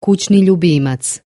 Kućni ljubimac.